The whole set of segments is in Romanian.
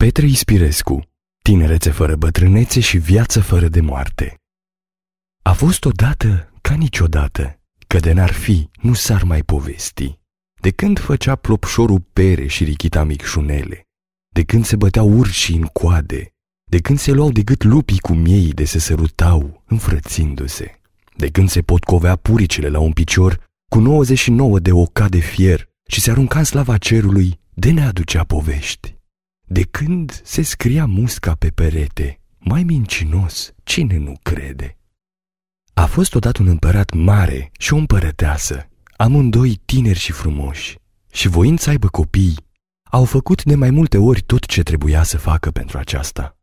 Petre Ispirescu Tinerețe fără bătrânețe și viață fără de moarte A fost odată ca niciodată, că de n-ar fi, nu s-ar mai povesti. De când făcea plopșorul pere și richita micșunele, de când se băteau urși în coade, de când se luau de gât lupii cu miei de se sărutau, înfrățindu-se, de când se potcovea puricile la un picior cu 99 de oca de fier și se arunca în slava cerului de ne aducea povești. De când se scria musca pe perete, mai mincinos, cine nu crede? A fost odată un împărat mare și o împărăteasă, amândoi tineri și frumoși, și voind să aibă copii, au făcut de mai multe ori tot ce trebuia să facă pentru aceasta.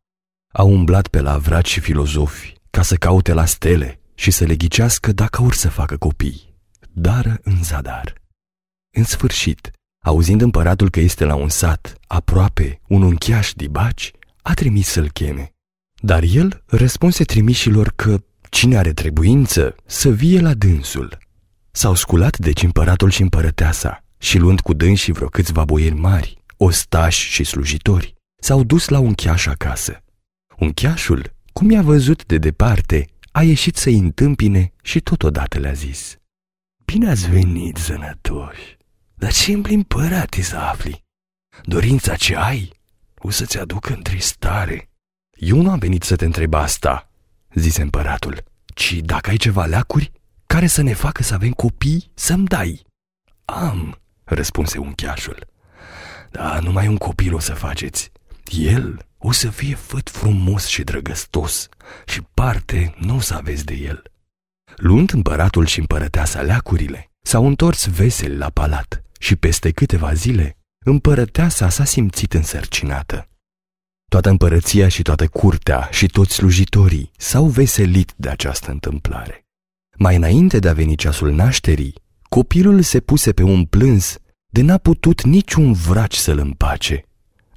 Au umblat pe la vraci și filozofi ca să caute la stele și să le ghicească dacă or să facă copii, dar în zadar. În sfârșit, auzind împăratul că este la un sat, aproape, un unchiaș dibaci, a trimis să-l cheme. Dar el răspunse trimișilor că cine are trebuință să vie la dânsul. S-au sculat deci împăratul și împărăteasa și luând cu dânsii vreo câțiva boieri mari, ostași și slujitori, s-au dus la un cheaș acasă. Uncheașul, cum i-a văzut de departe, a ieșit să-i întâmpine și totodată le-a zis. Bine ați venit, zănătoși, dar ce împărate să afli? Dorința ce ai o să-ți aducă întristare. Eu nu am venit să te întreb asta, zise împăratul, ci dacă ai ceva leacuri care să ne facă să avem copii, să-mi dai. Am, răspunse uncheașul. Da, numai un copil o să faceți. El o să fie făt frumos și drăgăstos și parte nu o să aveți de el. Luând împăratul și împărăteasa leacurile, s-au întors veseli la palat și peste câteva zile împărăteasa s-a simțit însărcinată. Toată împărăția și toată curtea și toți slujitorii s-au veselit de această întâmplare. Mai înainte de a veni ceasul nașterii, copilul se puse pe un plâns de n-a putut niciun vraci să-l împace.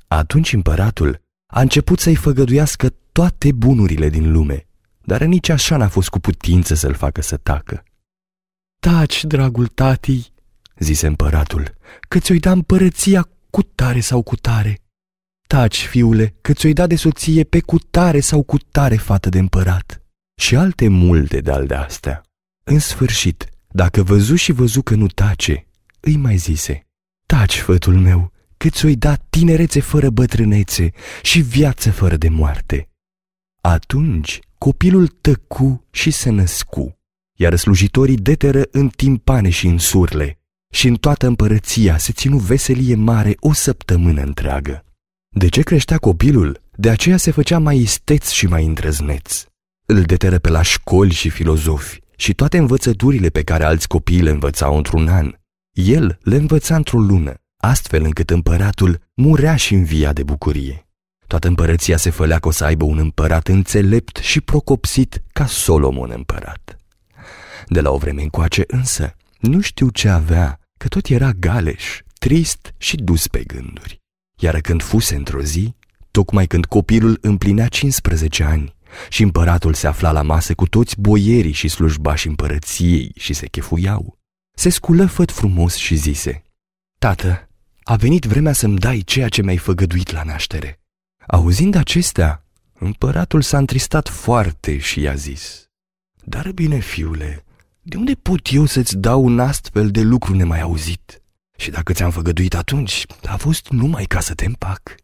Atunci împăratul a început să-i făgăduiască toate bunurile din lume, dar nici așa n-a fost cu putință să-l facă să tacă. Taci, dragul tati, zise împăratul, că ți-o-i da împărăția cu tare sau cu tare. Taci, fiule, că ți-o-i da de soție pe cu tare sau cu tare fată de împărat. Și alte multe de-al de astea. În sfârșit, dacă văzu și văzu că nu tace, îi mai zise, Taci, fătul meu, că ți-o-i da tinerețe fără bătrânețe și viață fără de moarte. Atunci copilul tăcu și se născu, iar slujitorii deteră în timpane și în surle, și în toată împărăția se ținu veselie mare o săptămână întreagă. De ce creștea copilul, de aceea se făcea mai isteț și mai îndrăzneț. Îl deteră pe la școli și filozofi și toate învățăturile pe care alți copii le învățau într-un an. El le învăța într-o lună, astfel încât împăratul murea și învia de bucurie. Toată împărăția se fălea că o să aibă un împărat înțelept și procopsit ca Solomon împărat. De la o vreme încoace însă, nu știu ce avea, că tot era galeș, trist și dus pe gânduri. Iar când fuse într-o zi, tocmai când copilul împlinea 15 ani și împăratul se afla la masă cu toți boierii și slujbași împărăției și se chefuiau, se sculă făt frumos și zise, Tată, a venit vremea să-mi dai ceea ce mi-ai făgăduit la naștere. Auzind acestea, împăratul s-a întristat foarte și i-a zis, Dar bine, fiule, de unde pot eu să-ți dau un astfel de lucru nemai auzit? Și dacă ți-am făgăduit atunci, a fost numai ca să te împac.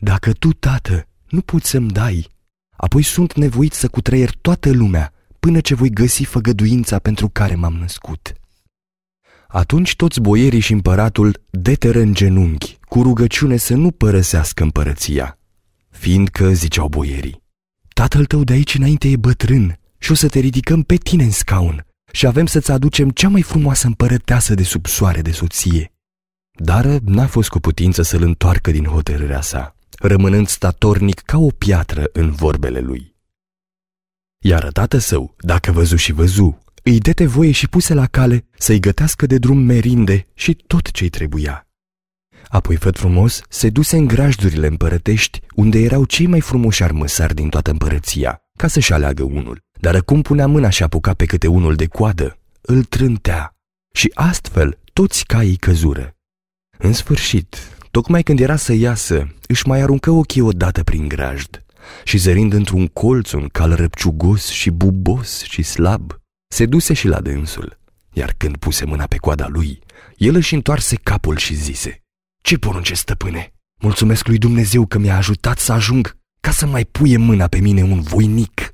Dacă tu, tată, nu poți să-mi dai, apoi sunt nevoit să cutreier toată lumea până ce voi găsi făgăduința pentru care m-am născut. Atunci toți boierii și împăratul deteră în genunchi, cu rugăciune să nu părăsească împărăția, fiindcă, ziceau boierii, tatăl tău de aici înainte e bătrân și o să te ridicăm pe tine în scaun și avem să-ți aducem cea mai frumoasă împărăteasă de sub soare de soție. Dar n-a fost cu putință să-l întoarcă din hotărârea sa, rămânând statornic ca o piatră în vorbele lui. Iar tată său, dacă văzu și văzu, îi dete voie și puse la cale să-i gătească de drum merinde și tot ce-i trebuia. Apoi, făt frumos, se duse în grajdurile împărătești, unde erau cei mai frumoși armăsari din toată împărăția, ca să-și aleagă unul. Dar cum punea mâna și apuca pe câte unul de coadă, îl trântea și astfel toți caii căzură. În sfârșit, Tocmai când era să iasă, își mai aruncă ochii odată prin grajd și zărind într-un colț un cal răpciugos și bubos și slab, se duse și la dânsul, iar când puse mâna pe coada lui, el își întoarse capul și zise, Ce porunce, stăpâne? Mulțumesc lui Dumnezeu că mi-a ajutat să ajung ca să mai puie mâna pe mine un voinic.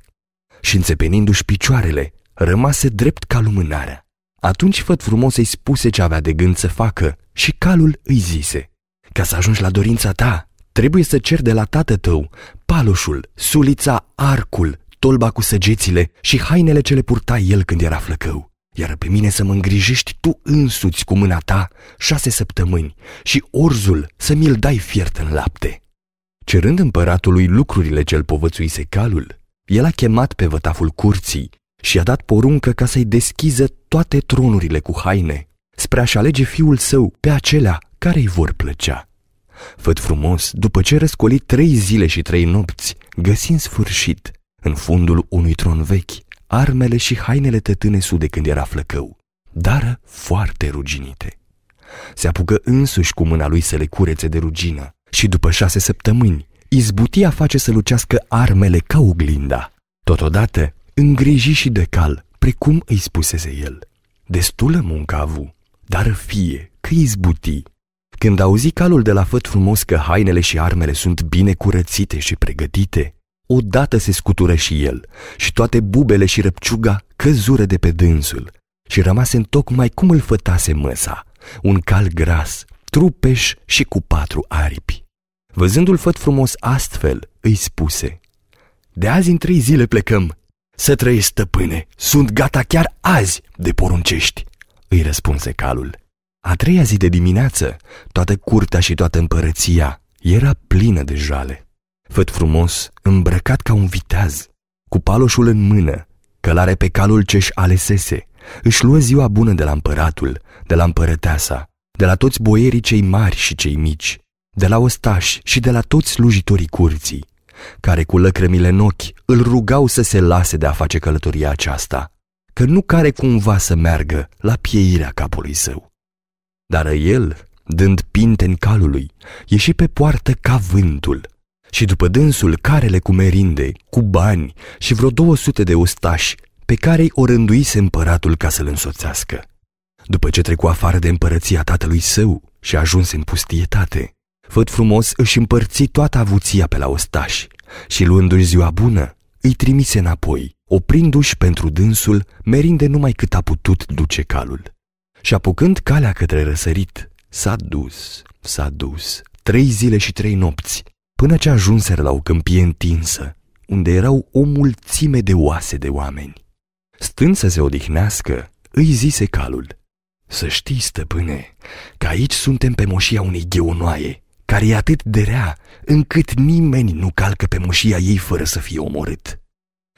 Și înțepenindu-și picioarele, rămase drept ca lumânarea. Atunci făt frumos îi spuse ce avea de gând să facă și calul îi zise, Ca să ajungi la dorința ta, trebuie să cer de la tată tău paloșul, sulița, arcul, tolba cu săgețile și hainele ce le purta el când era flăcău. Iar pe mine să mă îngrijești tu însuți cu mâna ta șase săptămâni și orzul să mi-l dai fiert în lapte. Cerând împăratului lucrurile ce-l povățuise calul, el a chemat pe vătaful curții și a dat poruncă ca să-i deschiză toate tronurile cu haine, spre a-și alege fiul său pe acelea care îi vor plăcea. Făt frumos, după ce răscoli trei zile și trei nopți, găsi în sfârșit, în fundul unui tron vechi, armele și hainele tătânesu de când era flăcău, dar foarte ruginite. Se apucă însuși cu mâna lui să le curețe de rugină și după șase săptămâni izbutia face să lucească armele ca oglinda. Totodată îngriji și de cal, precum îi spusese el. Destulă muncă a avut, dar fie că izbuti. Când auzi calul de la făt frumos că hainele și armele sunt bine curățite și pregătite, odată se scutură și el și toate bubele și răpciuga căzură de pe dânsul și rămase în tocmai cum îl fătase măsa, un cal gras, trupeș și cu patru aripi. Văzându-l făt frumos astfel, îi spuse, De azi în trei zile plecăm. Să trăiești, stăpâne, sunt gata chiar azi de poruncești, îi răspunse calul. A treia zi de dimineață, toată curtea și toată împărăția era plină de jale. Făt frumos, îmbrăcat ca un viteaz, cu paloșul în mână, călare pe calul ce-și alesese, își luă ziua bună de la împăratul, de la împărăteasa, de la toți boierii cei mari și cei mici, de la ostași și de la toți slujitorii curții, care cu lăcrămile în ochi îl rugau să se lase de a face călătoria aceasta, că nu care cumva să meargă la pieirea capului său. Dar el, dând pinte în calului, ieși pe poartă ca vântul și după dânsul carele cu merinde, cu bani și vreo două sute de ostași pe care îi o rânduise împăratul ca să-l însoțească. După ce trecu afară de împărăția tatălui său și ajunse în pustietate, Făt frumos își împărți toată avuția pe la ostași și luându-și ziua bună, îi trimise înapoi, oprindu-și pentru dânsul merinde numai cât a putut duce calul. Și apucând calea către răsărit, s-a dus, s-a dus, trei zile și trei nopți, până ce ajunseră la o câmpie întinsă, unde erau o mulțime de oase de oameni. Stând să se odihnească, îi zise calul, Să știi, stăpâne, că aici suntem pe moșia unei gheonoaie, care e atât de rea, încât nimeni nu calcă pe moșia ei fără să fie omorât.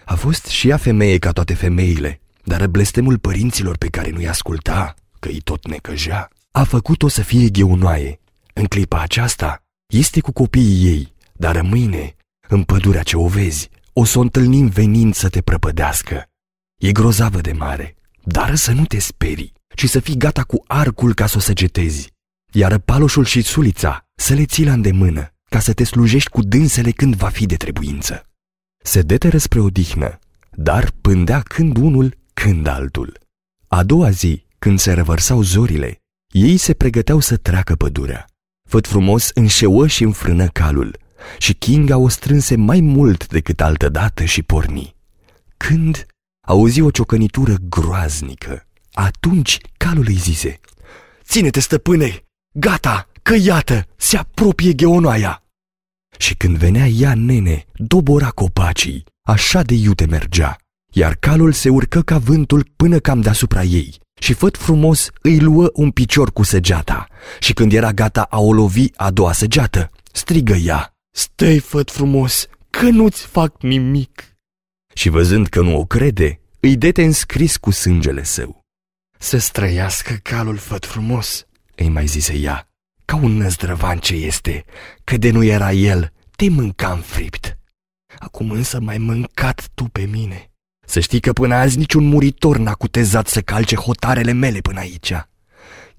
A fost și ea femeie ca toate femeile, dar blestemul părinților pe care nu-i asculta, că îi tot necăjea, a făcut-o să fie gheunoaie. În clipa aceasta, este cu copiii ei, dar mâine, în pădurea ce o vezi, o să o întâlnim venind să te prăpădească. E grozavă de mare, dar să nu te sperii, ci să fii gata cu arcul ca să o săgetezi. Iar paloșul și sulița să le ții la îndemână, ca să te slujești cu dânsele când va fi de trebuință. Se deteră spre odihnă, dar pândea când unul, când altul. A doua zi, când se revărsau zorile, ei se pregăteau să treacă pădurea. Făt frumos înșeuă și înfrână calul și Kinga o strânse mai mult decât altădată și porni. Când auzi o ciocănitură groaznică, atunci calul îi zise, Ține-te, stăpâne, gata, că iată, se apropie gheonoaia. Și când venea ea nene, dobora copacii, așa de iute mergea, iar calul se urcă ca vântul până cam deasupra ei și făt frumos îi luă un picior cu săgeata și când era gata a o lovi a doua săgeată, strigă ea, Stai, făt frumos, că nu-ți fac nimic. Și văzând că nu o crede, îi dete înscris cu sângele său. Să străiască calul făt frumos, îi mai zise ea, ca un năzdrăvan ce este, că de nu era el, te mâncam fript. Acum însă m-ai mâncat tu pe mine. Să știi că până azi niciun muritor n-a cutezat să calce hotarele mele până aici.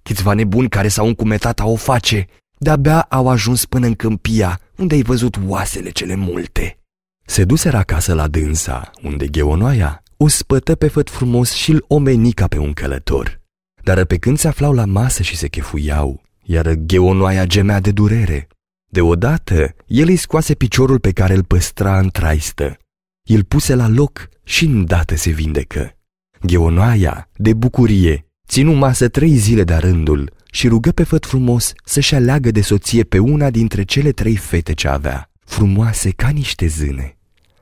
Câțiva nebuni care s-au încumetat a o face, de-abia au ajuns până în câmpia, unde ai văzut oasele cele multe. Se duseră acasă la dânsa, unde gheonoaia o spătă pe făt frumos și-l omenica pe un călător. Dar pe când se aflau la masă și se chefuiau, iar gheonoaia gemea de durere, deodată el îi scoase piciorul pe care îl păstra în traistă. Îl puse la loc și îndată se vindecă. Gheonoaia, de bucurie, ținu masă trei zile de rândul și rugă pe făt frumos să-și aleagă de soție pe una dintre cele trei fete ce avea, frumoase ca niște zâne.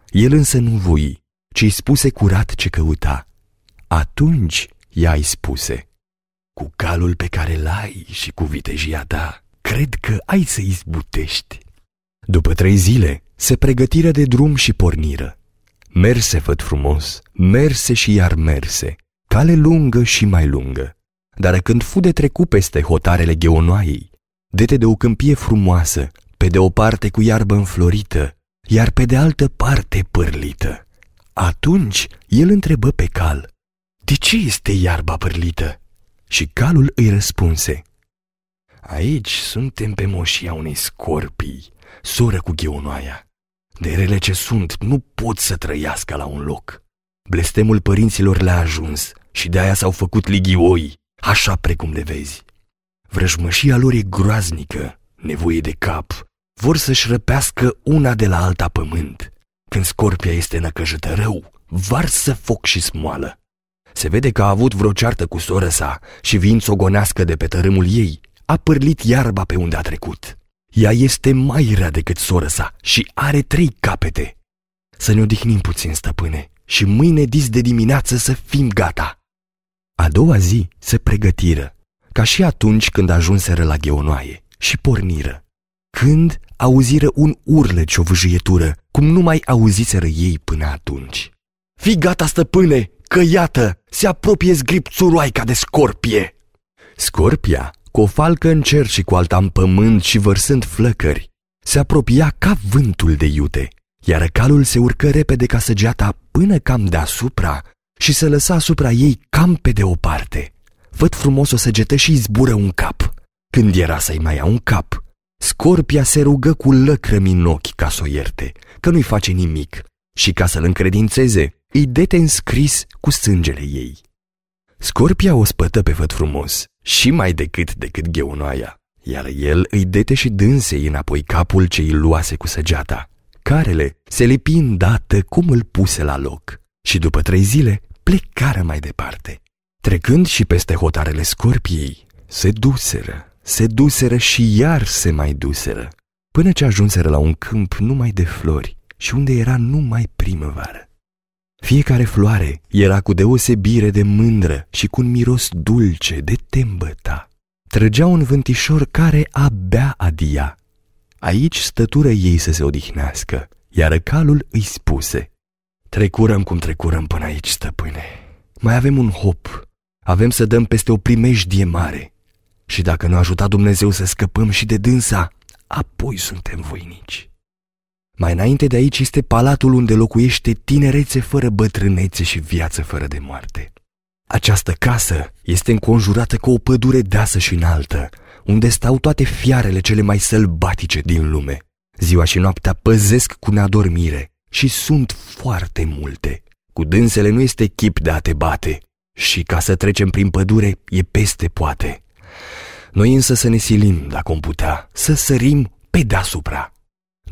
El însă nu voi, ci îi spuse curat ce căuta. Atunci ea îi spuse, cu calul pe care l-ai și cu vitejia ta, cred că ai să izbutești. După trei zile, se pregătiră de drum și porniră. Merse făt frumos, merse și iar merse, cale lungă și mai lungă. Dar când fu de trecut peste hotarele gheonoaiei, dete de o câmpie frumoasă, pe de o parte cu iarbă înflorită, iar pe de altă parte părlită. Atunci el întrebă pe cal, De ce este iarba părlită? Și calul îi răspunse, Aici suntem pe moșia unei scorpii, soră cu gheonoaia. De rele ce sunt, nu pot să trăiască la un loc. Blestemul părinților le-a ajuns și de aia s-au făcut ligioi, așa precum le vezi. Vrăjmășia lor e groaznică, nevoie de cap. Vor să-și răpească una de la alta pământ. Când scorpia este năcăjită rău, varsă foc și smoală. Se vede că a avut vreo ceartă cu soră sa și vin să o gonească de pe tărâmul ei, a părlit iarba pe unde a trecut. Ea este mai rea decât soră sa și are trei capete. Să ne odihnim puțin, stăpâne, și mâine dis de dimineață să fim gata. A doua zi se pregătiră, ca și atunci când ajunseră la gheonoaie și porniră. Când auziră un urlet și o vâjietură, cum nu mai auziseră ei până atunci. Fii gata, stăpâne, că iată, se apropie zgripțuroaica de scorpie. Scorpia, cu o falcă în cer și cu alta în pământ și vărsând flăcări, se apropia ca vântul de iute, iar calul se urcă repede ca săgeata până cam deasupra și se lăsa asupra ei cam pe de o parte. Văd frumos o săgetă și zbură un cap. Când era să-i mai ia un cap, Scorpia se rugă cu lăcrămi în ochi ca să o ierte, că nu-i face nimic și ca să-l încredințeze, îi dete înscris cu sângele ei. Scorpia o spătă pe văd frumos, și mai decât decât gheunoaia, iar el îi dete și dânsei înapoi capul ce îi luase cu săgeata. Carele se lipi îndată cum îl puse la loc și după trei zile plecară mai departe. Trecând și peste hotarele scorpiei, se duseră, se duseră și iar se mai duseră, până ce ajunseră la un câmp numai de flori și unde era numai primăvară. Fiecare floare era cu deosebire de mândră și cu un miros dulce de tembăta. Trăgea un vântișor care abia adia. Aici stătură ei să se odihnească, iar calul îi spuse, Trecurăm cum trecurăm până aici, stăpâne. Mai avem un hop. Avem să dăm peste o primejdie mare. Și dacă nu ajuta Dumnezeu să scăpăm și de dânsa, apoi suntem voinici. Mai înainte de aici este palatul unde locuiește tinerețe fără bătrânețe și viață fără de moarte. Această casă este înconjurată cu o pădure deasă și înaltă, unde stau toate fiarele cele mai sălbatice din lume. Ziua și noaptea păzesc cu neadormire și sunt foarte multe. Cu dânsele nu este chip de a te bate și ca să trecem prin pădure e peste poate. Noi însă să ne silim, dacă om putea, să sărim pe deasupra.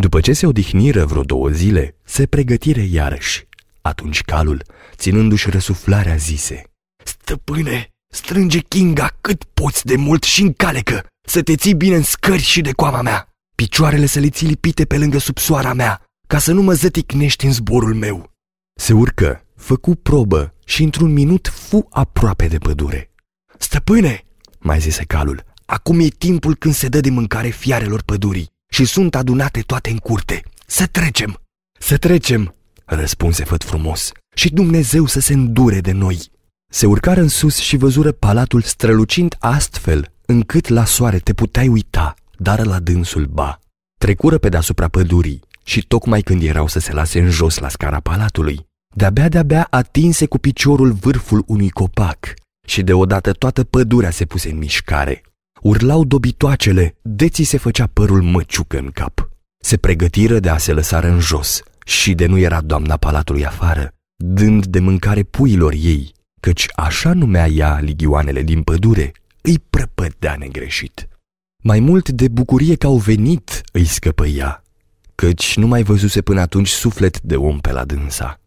După ce se odihniră vreo două zile, se pregătire iarăși. Atunci calul, ținându-și răsuflarea, zise Stăpâne, strânge Kinga cât poți de mult și încalecă, să te ții bine în scări și de coama mea. Picioarele să le ții lipite pe lângă subsoara mea, ca să nu mă zăticnești în zborul meu. Se urcă, făcu probă și într-un minut fu aproape de pădure. Stăpâne, mai zise calul, acum e timpul când se dă de mâncare fiarelor pădurii și sunt adunate toate în curte. Să trecem! Să trecem! Răspunse făt frumos și Dumnezeu să se îndure de noi. Se urcară în sus și văzură palatul strălucind astfel încât la soare te puteai uita, dar la dânsul ba. Trecură pe deasupra pădurii și tocmai când erau să se lase în jos la scara palatului, de-abia de-abia atinse cu piciorul vârful unui copac și deodată toată pădurea se puse în mișcare. Urlau dobitoacele, deții se făcea părul măciucă în cap. Se pregătiră de a se lăsară în jos și de nu era doamna palatului afară, dând de mâncare puilor ei, căci așa numea ea ligioanele din pădure, îi prăpădea negreșit. Mai mult de bucurie că au venit îi scăpă ea, căci nu mai văzuse până atunci suflet de om pe la dânsa.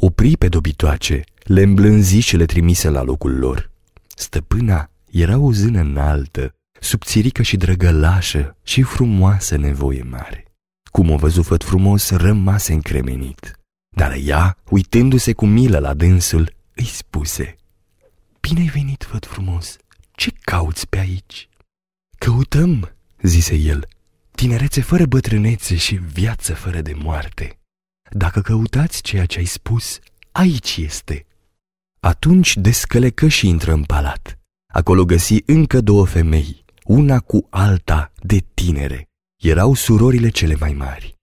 Opri pe dobitoace, le îmblânzi și le trimise la locul lor. Stăpâna era o zână înaltă, subțirică și drăgălașă și frumoasă nevoie mare. Cum o văzut făt frumos, rămase încremenit. Dar ea, uitându-se cu milă la dânsul, îi spuse Bine ai venit, făt frumos, ce cauți pe aici? Căutăm, zise el, tinerețe fără bătrânețe și viață fără de moarte. Dacă căutați ceea ce ai spus, aici este. Atunci descălecă și intră în palat. Acolo găsi încă două femei, una cu alta de tinere. Erau surorile cele mai mari.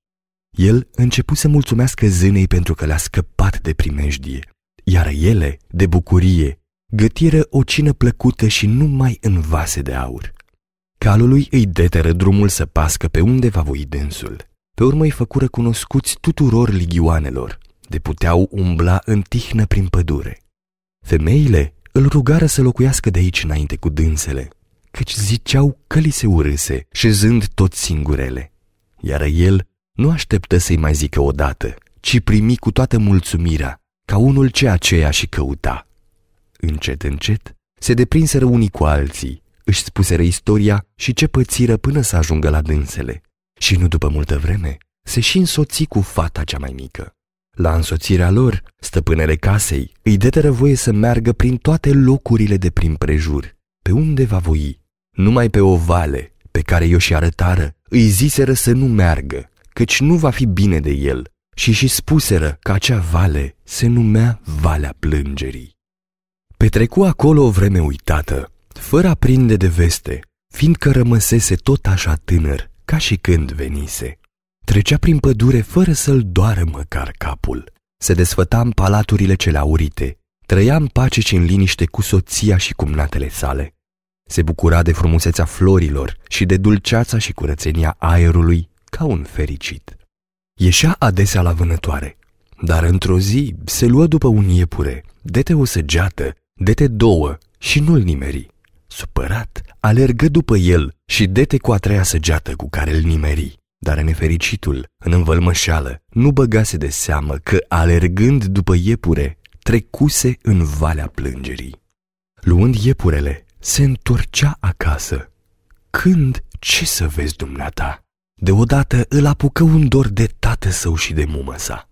El începu să mulțumească zânei pentru că le-a scăpat de primejdie, iar ele, de bucurie, gătiră o cină plăcută și numai în vase de aur. Calului îi deteră drumul să pască pe unde va voi dânsul. Pe urmă îi făcură cunoscuți tuturor ligioanelor, de puteau umbla în tihnă prin pădure. Femeile îl rugară să locuiască de aici înainte cu dânsele, căci ziceau că li se urâse, șezând tot singurele. Iar el nu așteptă să-i mai zică odată, ci primi cu toată mulțumirea, ca unul ce aceea și căuta. Încet, încet, se deprinseră unii cu alții, își spuseră istoria și ce pățiră până să ajungă la dânsele. Și nu după multă vreme, se și însoți cu fata cea mai mică. La însoțirea lor, stăpânele casei îi deteră voie să meargă prin toate locurile de prin prejur, pe unde va voi. Numai pe o vale, pe care i-o și arătară, îi ziseră să nu meargă, căci nu va fi bine de el, și și spuseră că acea vale se numea Valea Plângerii. Petrecu acolo o vreme uitată, fără a prinde de veste, fiindcă rămăsese tot așa tânăr ca și când venise. Trecea prin pădure fără să-l doară măcar capul. Se desfăta în palaturile cele aurite, trăia în pace și în liniște cu soția și cumnatele sale. Se bucura de frumusețea florilor și de dulceața și curățenia aerului ca un fericit. Ieșea adesea la vânătoare, dar într-o zi se luă după un iepure, dete o săgeată, dete două și nu-l nimeri. Supărat, alergă după el și dete cu a treia săgeată cu care îl nimeri. Dar nefericitul, în învălmășeală, nu băgase de seamă că, alergând după iepure, trecuse în valea plângerii. Luând iepurele, se întorcea acasă. Când, ce să vezi dumneata? Deodată îl apucă un dor de tată său și de mumă sa.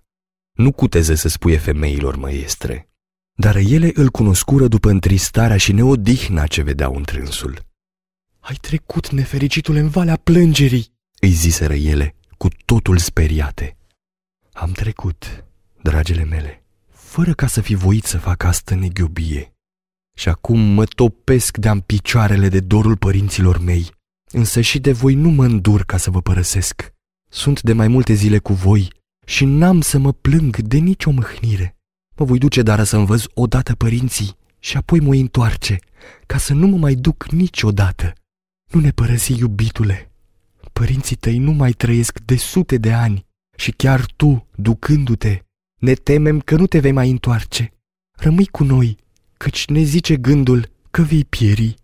Nu cuteze să spuie femeilor măiestre, dar ele îl cunoscură după întristarea și neodihna ce vedeau întrânsul. Ai trecut, nefericitul, în valea plângerii, îi ziseră ele, cu totul speriate. Am trecut, dragele mele, fără ca să fi voit să fac asta neghiobie. Și acum mă topesc de-am picioarele de dorul părinților mei, însă și de voi nu mă îndur ca să vă părăsesc. Sunt de mai multe zile cu voi și n-am să mă plâng de nicio mâhnire. Mă voi duce dar să învăț odată părinții și apoi mă întoarce, ca să nu mă mai duc niciodată. Nu ne părăsi, iubitule. Părinții tăi nu mai trăiesc de sute de ani și chiar tu, ducându-te, ne temem că nu te vei mai întoarce. Rămâi cu noi, căci ne zice gândul că vei pieri.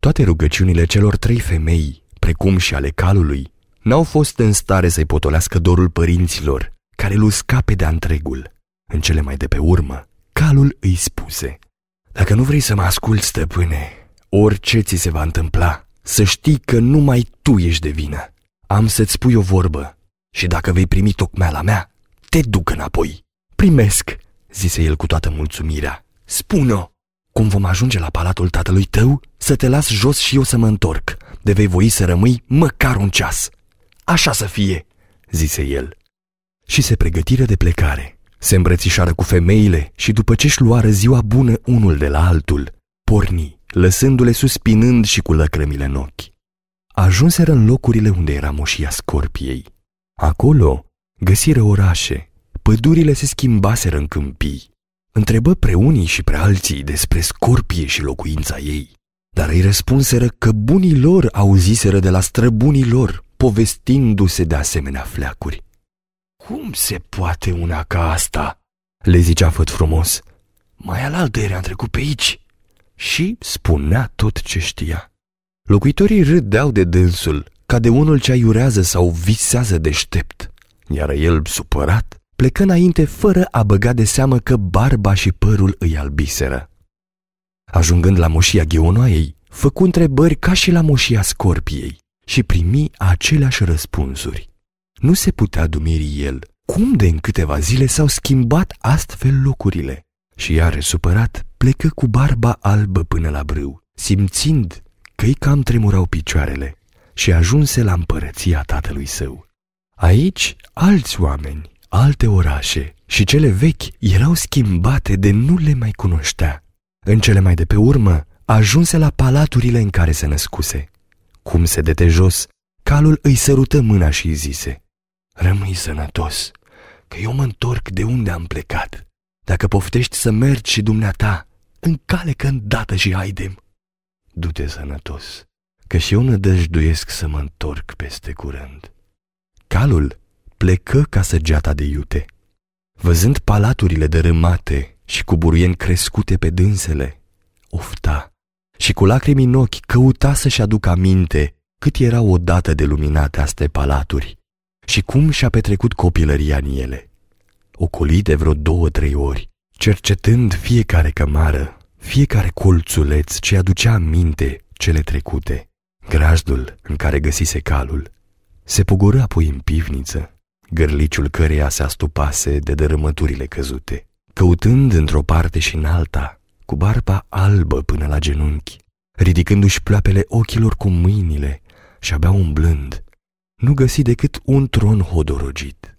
Toate rugăciunile celor trei femei, precum și ale calului, n-au fost în stare să-i potolească dorul părinților, care îl scape de întregul. În cele mai de pe urmă, calul îi spuse, Dacă nu vrei să mă asculți, stăpâne, orice ți se va întâmpla, să știi că numai tu ești de vină. Am să-ți spui o vorbă și dacă vei primi tocmeala mea, te duc înapoi. Primesc, zise el cu toată mulțumirea. Spune-o! Cum vom ajunge la palatul tatălui tău, să te las jos și eu să mă întorc, de vei voi să rămâi măcar un ceas. Așa să fie, zise el. Și se pregătiră de plecare. Se îmbrățișară cu femeile și după ce-și luară ziua bună unul de la altul, porni, lăsându-le suspinând și cu lăcrămile în ochi. Ajunseră în locurile unde era moșia scorpiei. Acolo găsiră orașe, pădurile se schimbaseră în câmpii. Întrebă pre unii și pre alții despre scorpie și locuința ei, Dar îi răspunseră că bunii lor auziseră de la străbunii lor, povestindu-se de asemenea fleacuri. Cum se poate una ca asta?" le zicea făt frumos. Mai alaltă era trecut pe aici." Și spunea tot ce știa. Locuitorii râdeau de dânsul, ca de unul ce aiurează sau visează deștept, iar el, supărat, plecă înainte fără a băga de seamă că barba și părul îi albiseră. Ajungând la moșia gheonoaiei, făcu întrebări ca și la moșia scorpiei și primi aceleași răspunsuri. Nu se putea dumiri el cum de în câteva zile s-au schimbat astfel locurile și iar supărat plecă cu barba albă până la brâu, simțind că-i cam tremurau picioarele și ajunse la împărăția tatălui său. Aici alți oameni, alte orașe și cele vechi erau schimbate de nu le mai cunoștea. În cele mai de pe urmă ajunse la palaturile în care se născuse. Cum se dete jos, calul îi sărută mâna și îi zise, Rămâi sănătos, că eu mă întorc de unde am plecat. Dacă poftești să mergi și dumneata, încalecă îndată și haidem. Du-te sănătos, că și eu nădăjduiesc să mă întorc peste curând. Calul plecă ca săgeata de iute. Văzând palaturile dărâmate și cu buruieni crescute pe dânsele, ofta și cu lacrimi în ochi căuta să-și aducă aminte cât erau odată de luminate aste palaturi și cum și-a petrecut copilăria în ele. Ocolit de vreo două-trei ori, cercetând fiecare cămară, fiecare colțuleț ce aducea aminte cele trecute, grajdul în care găsise calul, se pogoră apoi în pivniță, gărliciul căreia se astupase de dărâmăturile căzute, căutând într-o parte și în alta, cu barba albă până la genunchi, ridicându-și ploapele ochilor cu mâinile și abia umblând, nu găsi decât un tron hodorogit.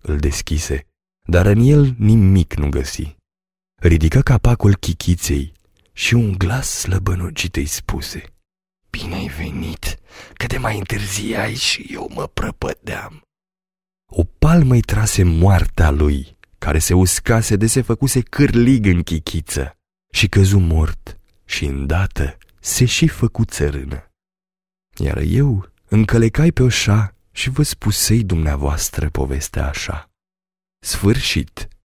Îl deschise, dar în el nimic nu găsi. Ridică capacul chichiței și un glas slăbănogit îi spuse Bine ai venit, că de mai întârziai și eu mă prăpădeam. O palmă îi trase moartea lui, care se uscase de se făcuse cârlig în chichiță și căzu mort și îndată se și făcu țărână. Iar eu încălecai pe oșa și vă spusei dumneavoastră povestea așa. Sfârșit!